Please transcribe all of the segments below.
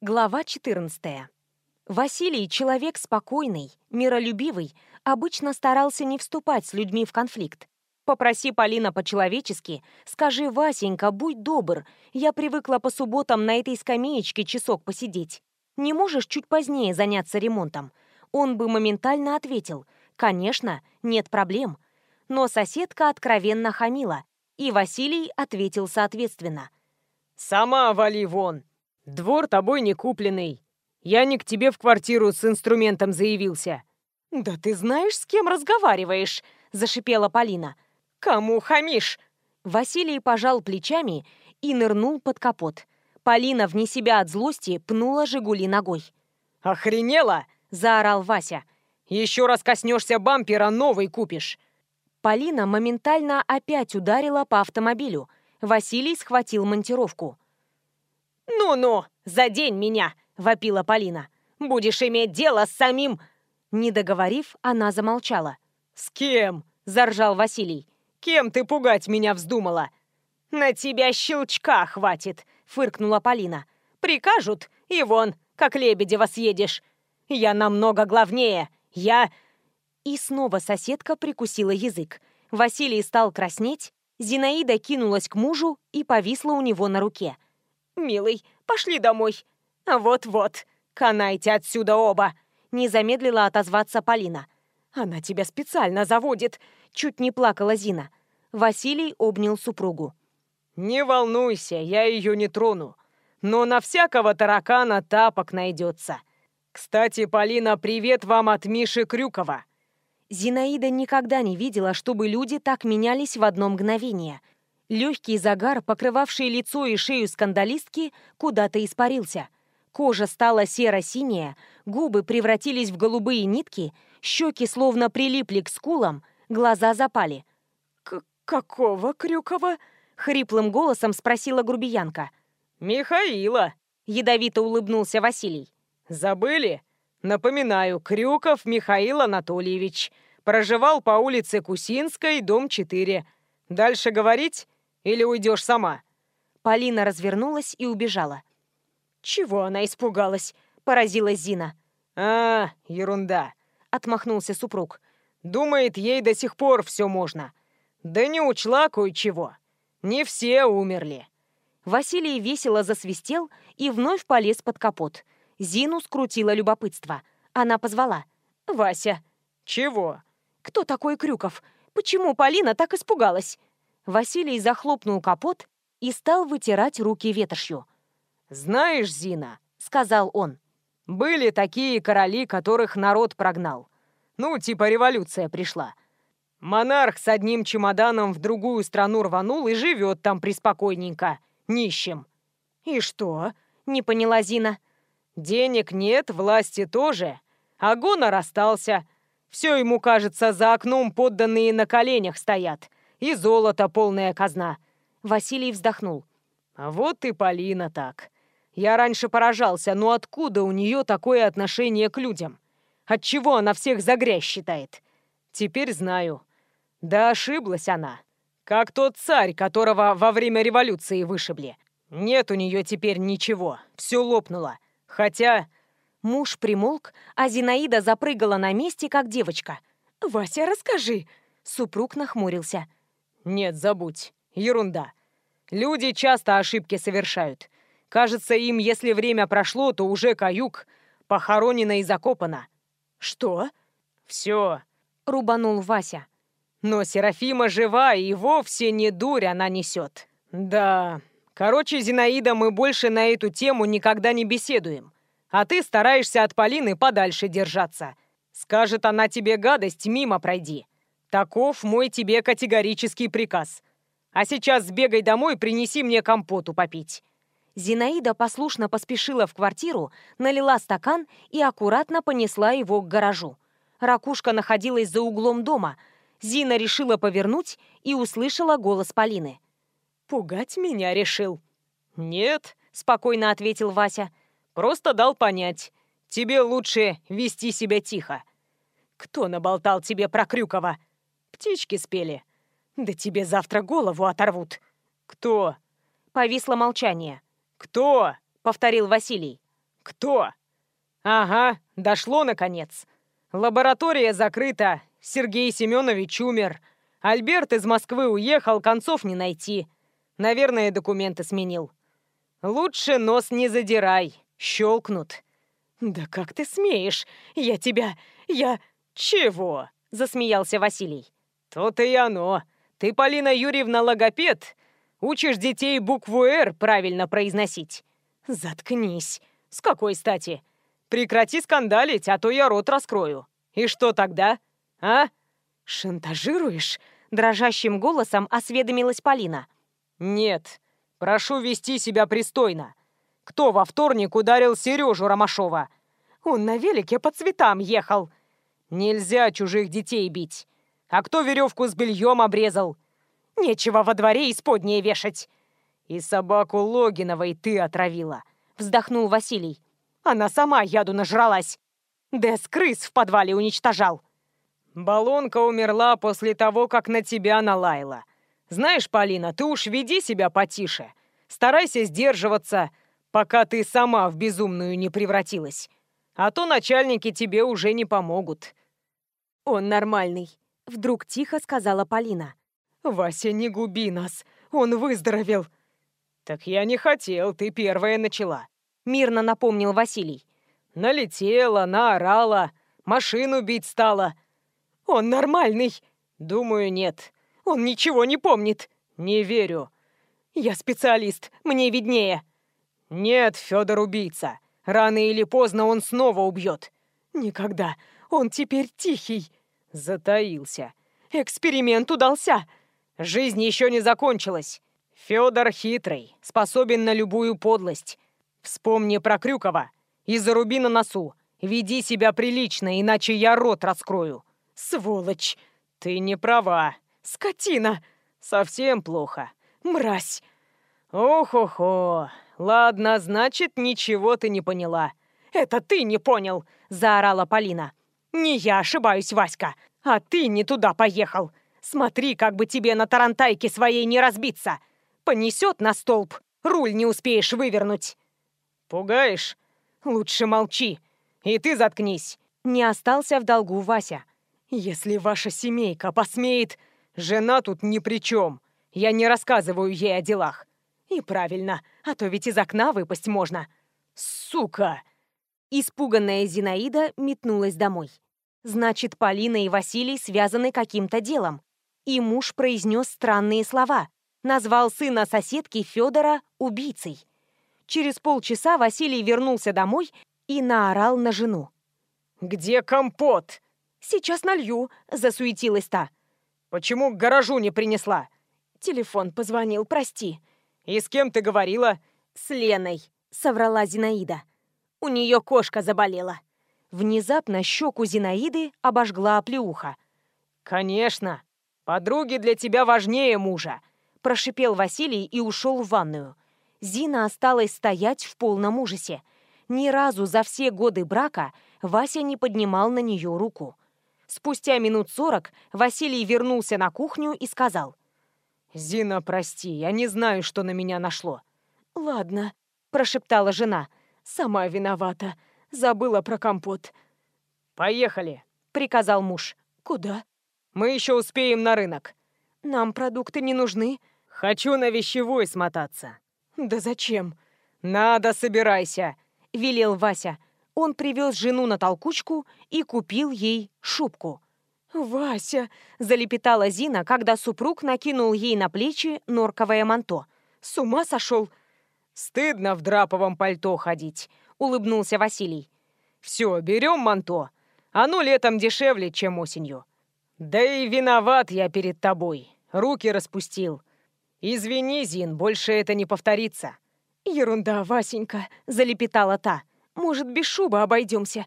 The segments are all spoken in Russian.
Глава 14. Василий, человек спокойный, миролюбивый, обычно старался не вступать с людьми в конфликт. Попроси Полина по-человечески, скажи, Васенька, будь добр, я привыкла по субботам на этой скамеечке часок посидеть. Не можешь чуть позднее заняться ремонтом? Он бы моментально ответил, конечно, нет проблем. Но соседка откровенно хамила, и Василий ответил соответственно. «Сама вали вон!» «Двор тобой не купленный. Я не к тебе в квартиру с инструментом заявился». «Да ты знаешь, с кем разговариваешь?» – зашипела Полина. «Кому хамишь?» Василий пожал плечами и нырнул под капот. Полина, вне себя от злости, пнула «Жигули» ногой. «Охренела?» – заорал Вася. «Еще раз коснешься бампера, новый купишь». Полина моментально опять ударила по автомобилю. Василий схватил монтировку. «Ну-ну, задень меня!» — вопила Полина. «Будешь иметь дело с самим...» Не договорив, она замолчала. «С кем?» — заржал Василий. «Кем ты пугать меня вздумала?» «На тебя щелчка хватит!» — фыркнула Полина. «Прикажут, и вон, как Лебедева съедешь. Я намного главнее. Я...» И снова соседка прикусила язык. Василий стал краснеть, Зинаида кинулась к мужу и повисла у него на руке — «Милый, пошли домой». «Вот-вот, канайте отсюда оба!» Не замедлила отозваться Полина. «Она тебя специально заводит!» Чуть не плакала Зина. Василий обнял супругу. «Не волнуйся, я ее не трону. Но на всякого таракана тапок найдется. Кстати, Полина, привет вам от Миши Крюкова!» Зинаида никогда не видела, чтобы люди так менялись в одно мгновение – Легкий загар, покрывавший лицо и шею скандалистки, куда-то испарился. Кожа стала серо-синяя, губы превратились в голубые нитки, щеки словно прилипли к скулам, глаза запали. К «Какого Крюкова?» — хриплым голосом спросила грубиянка. «Михаила!» — ядовито улыбнулся Василий. «Забыли? Напоминаю, Крюков Михаил Анатольевич. Проживал по улице Кусинской, дом 4. Дальше говорить?» Или уйдешь сама?» Полина развернулась и убежала. «Чего она испугалась?» – поразилась Зина. «А, ерунда», – отмахнулся супруг. «Думает, ей до сих пор все можно. Да не учла кое-чего. Не все умерли». Василий весело засвистел и вновь полез под капот. Зину скрутило любопытство. Она позвала. «Вася». «Чего?» «Кто такой Крюков? Почему Полина так испугалась?» Василий захлопнул капот и стал вытирать руки ветошью. «Знаешь, Зина», — сказал он, — «были такие короли, которых народ прогнал. Ну, типа революция пришла. Монарх с одним чемоданом в другую страну рванул и живет там приспокойненько, нищим». «И что?» — не поняла Зина. «Денег нет, власти тоже, а гонор остался. Все ему кажется, за окном подданные на коленях стоят» и золото полная казна». Василий вздохнул. «А вот и Полина так. Я раньше поражался, но откуда у нее такое отношение к людям? Отчего она всех за грязь считает? Теперь знаю. Да ошиблась она. Как тот царь, которого во время революции вышибли. Нет у нее теперь ничего, все лопнуло. Хотя...» Муж примолк, а Зинаида запрыгала на месте, как девочка. «Вася, расскажи!» Супруг нахмурился. Нет, забудь. Ерунда. Люди часто ошибки совершают. Кажется, им, если время прошло, то уже каюк, похоронено и закопано. Что? Все. Рубанул Вася. Но Серафима жива, и вовсе не дурь она несет. Да. Короче, Зинаида, мы больше на эту тему никогда не беседуем. А ты стараешься от Полины подальше держаться. Скажет она тебе гадость, мимо пройди. Таков мой тебе категорический приказ. А сейчас сбегай домой, принеси мне компоту попить». Зинаида послушно поспешила в квартиру, налила стакан и аккуратно понесла его к гаражу. Ракушка находилась за углом дома. Зина решила повернуть и услышала голос Полины. «Пугать меня решил?» «Нет», — спокойно ответил Вася. «Просто дал понять. Тебе лучше вести себя тихо». «Кто наболтал тебе про Крюкова?» Птички спели. Да тебе завтра голову оторвут. Кто? Повисло молчание. Кто? Повторил Василий. «Кто?» «Ага, дошло наконец. Лаборатория закрыта, Сергей Семенович умер, Альберт из Москвы уехал, концов не найти. Наверное, документы сменил. Лучше нос не задирай, щелкнут». «Да как ты смеешь? Я тебя... я...» «Чего?» — засмеялся Василий. «То-то и оно. Ты, Полина Юрьевна, логопед. Учишь детей букву «Р» правильно произносить». «Заткнись. С какой стати? Прекрати скандалить, а то я рот раскрою. И что тогда? А?» «Шантажируешь?» — дрожащим голосом осведомилась Полина. «Нет. Прошу вести себя пристойно. Кто во вторник ударил Сережу Ромашова?» «Он на велике по цветам ехал». «Нельзя чужих детей бить. А кто веревку с бельем обрезал?» «Нечего во дворе исподнее вешать». «И собаку Логиновой ты отравила», — вздохнул Василий. «Она сама яду нажралась. Дэс крыс в подвале уничтожал». «Баллонка умерла после того, как на тебя налаяла. Знаешь, Полина, ты уж веди себя потише. Старайся сдерживаться, пока ты сама в безумную не превратилась. А то начальники тебе уже не помогут». «Он нормальный», — вдруг тихо сказала Полина. «Вася, не губи нас, он выздоровел». «Так я не хотел, ты первая начала», — мирно напомнил Василий. «Налетела, наорала, машину бить стала». «Он нормальный?» «Думаю, нет». «Он ничего не помнит». «Не верю». «Я специалист, мне виднее». «Нет, Федор убийца. Рано или поздно он снова убьет». «Никогда. Он теперь тихий». Затаился. «Эксперимент удался». «Жизнь еще не закончилась. Федор хитрый, способен на любую подлость. Вспомни про Крюкова и заруби на носу. Веди себя прилично, иначе я рот раскрою». «Сволочь!» «Ты не права». «Скотина!» «Совсем плохо». «Мразь!» «Ох-охо! Ладно, значит, ничего ты не поняла». «Это ты не понял!» – заорала Полина. «Не я ошибаюсь, Васька, а ты не туда поехал. Смотри, как бы тебе на тарантайке своей не разбиться. Понесет на столб, руль не успеешь вывернуть». «Пугаешь?» «Лучше молчи. И ты заткнись». Не остался в долгу Вася. «Если ваша семейка посмеет...» «Жена тут ни при чем. Я не рассказываю ей о делах». «И правильно, а то ведь из окна выпасть можно». «Сука!» Испуганная Зинаида метнулась домой. Значит, Полина и Василий связаны каким-то делом. И муж произнес странные слова. Назвал сына соседки Федора убийцей. Через полчаса Василий вернулся домой и наорал на жену. «Где компот?» «Сейчас налью», — засуетилась та. «Почему к гаражу не принесла?» «Телефон позвонил, прости». «И с кем ты говорила?» «С Леной», — соврала Зинаида. «У нее кошка заболела». Внезапно щеку Зинаиды обожгла оплеуха. «Конечно. Подруги для тебя важнее мужа», — прошипел Василий и ушел в ванную. Зина осталась стоять в полном ужасе. Ни разу за все годы брака Вася не поднимал на нее руку. Спустя минут сорок Василий вернулся на кухню и сказал. «Зина, прости, я не знаю, что на меня нашло». «Ладно», — прошептала жена. «Сама виновата. Забыла про компот». «Поехали», — приказал муж. «Куда?» «Мы еще успеем на рынок». «Нам продукты не нужны». «Хочу на вещевой смотаться». «Да зачем?» «Надо, собирайся», — велел Вася он привез жену на толкучку и купил ей шубку. «Вася!» – залепетала Зина, когда супруг накинул ей на плечи норковое манто. «С ума сошел!» «Стыдно в драповом пальто ходить», – улыбнулся Василий. «Все, берем манто. Оно летом дешевле, чем осенью. Да и виноват я перед тобой. Руки распустил. Извини, Зин, больше это не повторится». «Ерунда, Васенька», – залепетала та. Может, без шубы обойдемся?»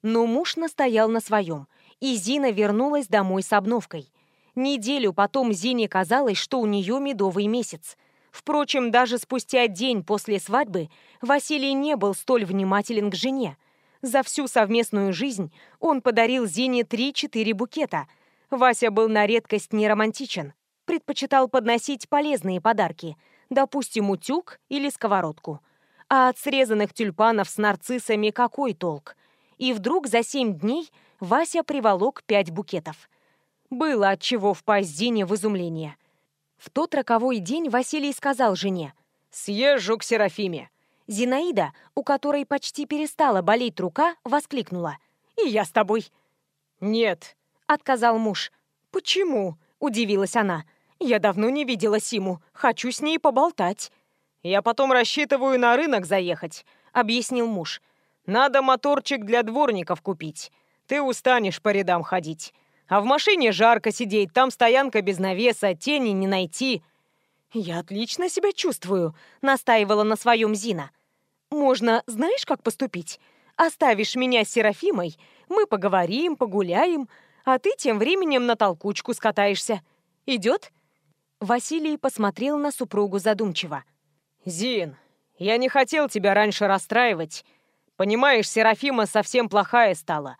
Но муж настоял на своем, и Зина вернулась домой с обновкой. Неделю потом Зине казалось, что у нее медовый месяц. Впрочем, даже спустя день после свадьбы Василий не был столь внимателен к жене. За всю совместную жизнь он подарил Зине 3-4 букета. Вася был на редкость не романтичен. Предпочитал подносить полезные подарки, допустим, утюг или сковородку – А от срезанных тюльпанов с нарциссами какой толк? И вдруг за семь дней Вася приволок пять букетов. Было от чего впасть Зине в изумление. В тот роковой день Василий сказал жене «Съезжу к Серафиме». Зинаида, у которой почти перестала болеть рука, воскликнула «И я с тобой». «Нет», — отказал муж. «Почему?» — удивилась она. «Я давно не видела Симу. Хочу с ней поболтать». «Я потом рассчитываю на рынок заехать», — объяснил муж. «Надо моторчик для дворников купить. Ты устанешь по рядам ходить. А в машине жарко сидеть, там стоянка без навеса, тени не найти». «Я отлично себя чувствую», — настаивала на своем Зина. «Можно, знаешь, как поступить? Оставишь меня с Серафимой, мы поговорим, погуляем, а ты тем временем на толкучку скатаешься. Идет?» Василий посмотрел на супругу задумчиво. «Зин, я не хотел тебя раньше расстраивать. Понимаешь, Серафима совсем плохая стала.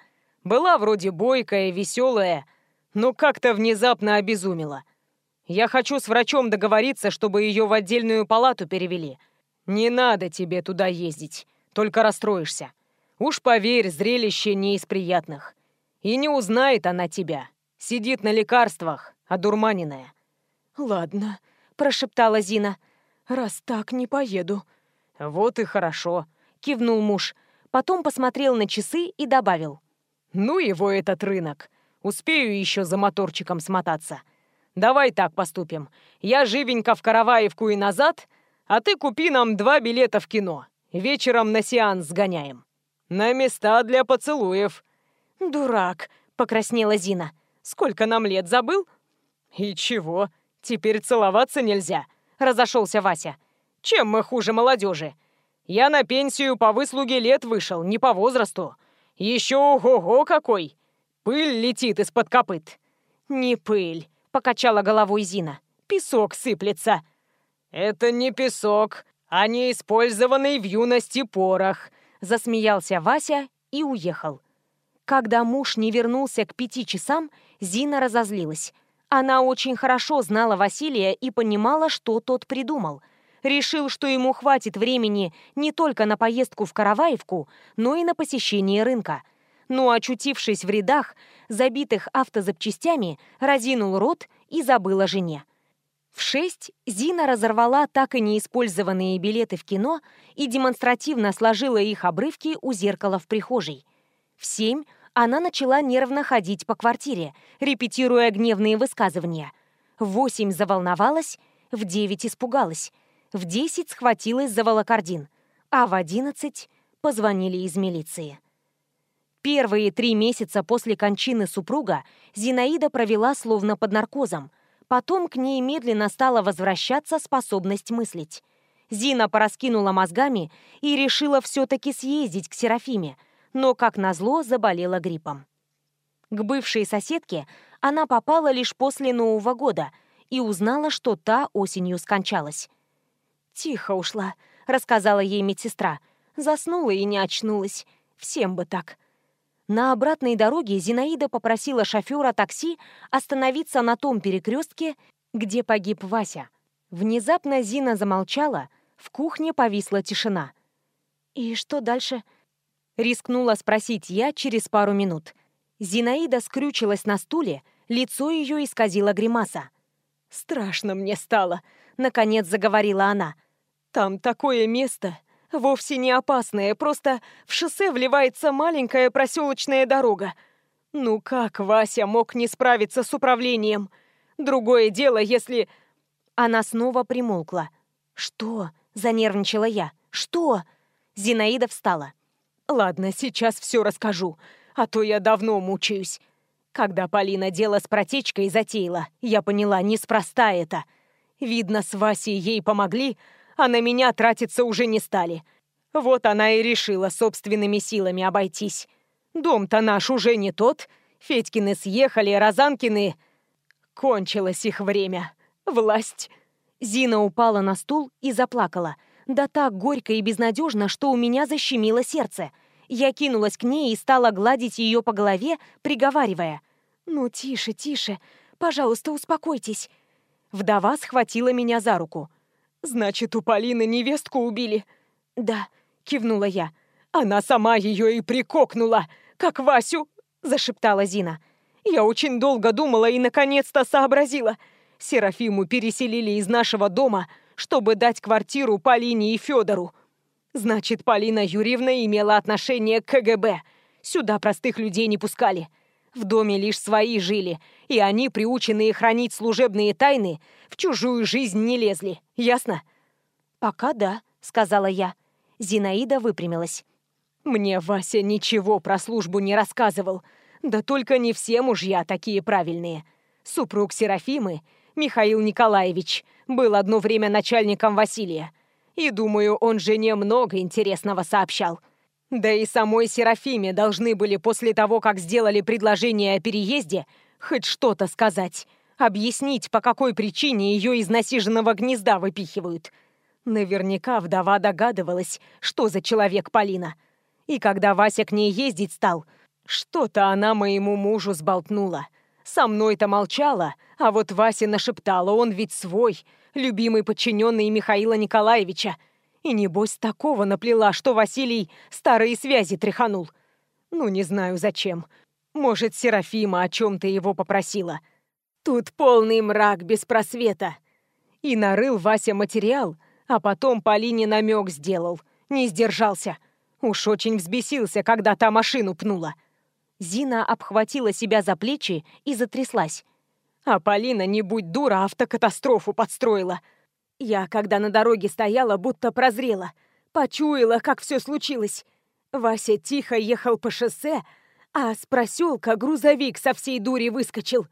Была вроде бойкая, веселая, но как-то внезапно обезумела. Я хочу с врачом договориться, чтобы ее в отдельную палату перевели. Не надо тебе туда ездить, только расстроишься. Уж поверь, зрелище не из приятных. И не узнает она тебя. Сидит на лекарствах, одурманенная. «Ладно», — прошептала Зина. «Раз так, не поеду». «Вот и хорошо», — кивнул муж. Потом посмотрел на часы и добавил. Ну его этот рынок. Успею еще за моторчиком смотаться. Давай так поступим. Я живенько в Караваевку и назад, а ты купи нам два билета в кино. Вечером на сеанс сгоняем. На места для поцелуев. Дурак, покраснела Зина. Сколько нам лет забыл? И чего? Теперь целоваться нельзя. Разошелся Вася. Чем мы хуже молодежи? Я на пенсию по выслуге лет вышел, не по возрасту. Еще ого-го какой! Пыль летит из-под копыт. Не пыль, покачала головой Зина. Песок сыплется. Это не песок, а не использованный в юности порох, засмеялся Вася и уехал. Когда муж не вернулся к пяти часам, Зина разозлилась. Она очень хорошо знала Василия и понимала, что тот придумал — решил, что ему хватит времени не только на поездку в Караваевку, но и на посещение рынка. Но, очутившись в рядах, забитых автозапчастями, разинул рот и забыл о жене. В шесть Зина разорвала так и неиспользованные билеты в кино и демонстративно сложила их обрывки у зеркала в прихожей. В семь она начала нервно ходить по квартире, репетируя гневные высказывания. В восемь заволновалась, в девять испугалась – в 10 схватилась за волокордин, а в 11 позвонили из милиции. Первые три месяца после кончины супруга Зинаида провела словно под наркозом. Потом к ней медленно стала возвращаться способность мыслить. Зина пораскинула мозгами и решила все-таки съездить к Серафиме, но, как назло, заболела гриппом. К бывшей соседке она попала лишь после Нового года и узнала, что та осенью скончалась. «Тихо ушла», — рассказала ей медсестра. Заснула и не очнулась. Всем бы так. На обратной дороге Зинаида попросила шофера такси остановиться на том перекрестке, где погиб Вася. Внезапно Зина замолчала, в кухне повисла тишина. «И что дальше?» Рискнула спросить я через пару минут. Зинаида скрючилась на стуле, лицо ее исказило гримаса. «Страшно мне стало», — наконец заговорила она. Там такое место, вовсе не опасное, просто в шоссе вливается маленькая проселочная дорога. Ну как Вася мог не справиться с управлением? Другое дело, если... Она снова примолкла. «Что?» — занервничала я. «Что?» Зинаида встала. «Ладно, сейчас все расскажу, а то я давно мучаюсь. Когда Полина дело с протечкой затеяла, я поняла, неспроста это. Видно, с Васей ей помогли, а на меня тратиться уже не стали. Вот она и решила собственными силами обойтись. Дом-то наш уже не тот. Федькины съехали, Розанкины... Кончилось их время. Власть. Зина упала на стул и заплакала. Да так горько и безнадежно, что у меня защемило сердце. Я кинулась к ней и стала гладить ее по голове, приговаривая. «Ну, тише, тише. Пожалуйста, успокойтесь». Вдова схватила меня за руку. Значит, у Полины невестку убили. «Да», — кивнула я. «Она сама ее и прикокнула, как Васю!» — зашептала Зина. «Я очень долго думала и наконец-то сообразила. Серафиму переселили из нашего дома, чтобы дать квартиру Полине и Федору. Значит, Полина Юрьевна имела отношение к КГБ. Сюда простых людей не пускали. В доме лишь свои жили, и они, приученные хранить служебные тайны, в чужую жизнь не лезли. Ясно? «Пока да», — сказала я. Зинаида выпрямилась. «Мне Вася ничего про службу не рассказывал. Да только не все мужья такие правильные. Супруг Серафимы, Михаил Николаевич, был одно время начальником Василия. И, думаю, он жене много интересного сообщал. Да и самой Серафиме должны были после того, как сделали предложение о переезде, хоть что-то сказать. Объяснить, по какой причине ее из насиженного гнезда выпихивают. Наверняка вдова догадывалась, что за человек Полина. И когда Вася к ней ездить стал, что-то она моему мужу сболтнула. Со мной-то молчала, а вот Вася нашептала, он ведь свой, любимый подчиненный Михаила Николаевича. И небось такого наплела, что Василий старые связи тряханул. Ну, не знаю зачем. Может, Серафима о чем-то его попросила. Тут полный мрак без просвета. И нарыл Вася материал, а потом Полине намек сделал. Не сдержался. Уж очень взбесился, когда та машину пнула. Зина обхватила себя за плечи и затряслась. А Полина, не будь дура, автокатастрофу подстроила. Я, когда на дороге стояла, будто прозрела. Почуяла, как все случилось. Вася тихо ехал по шоссе, а с проселка грузовик со всей дури выскочил.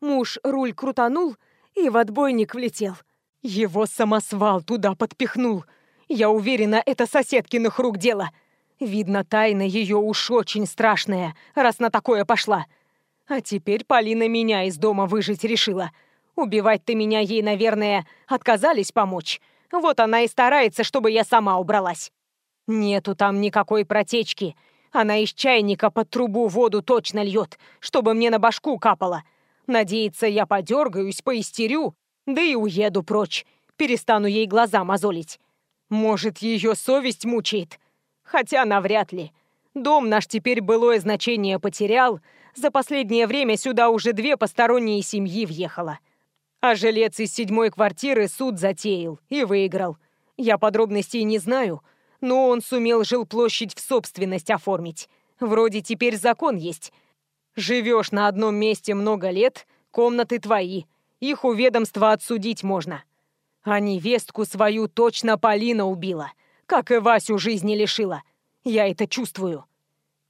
Муж руль крутанул и в отбойник влетел. Его самосвал туда подпихнул. Я уверена, это соседкиных рук дело. Видно, тайна ее уж очень страшная, раз на такое пошла. А теперь Полина меня из дома выжить решила. Убивать ты меня ей, наверное, отказались помочь. Вот она и старается, чтобы я сама убралась. Нету там никакой протечки. Она из чайника под трубу воду точно льет, чтобы мне на башку капало. Надеется, я подергаюсь, поистерю, да и уеду прочь. Перестану ей глаза мозолить. Может, ее совесть мучает? Хотя навряд ли. Дом наш теперь былое значение потерял. За последнее время сюда уже две посторонние семьи въехало. А жилец из седьмой квартиры суд затеял и выиграл. Я подробностей не знаю, но он сумел жилплощадь в собственность оформить. Вроде теперь закон есть. Живешь на одном месте много лет, комнаты твои. Их у ведомства отсудить можно. А невестку свою точно Полина убила, как и Васю жизни лишила. Я это чувствую.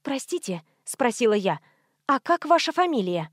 «Простите», — спросила я, — «а как ваша фамилия?»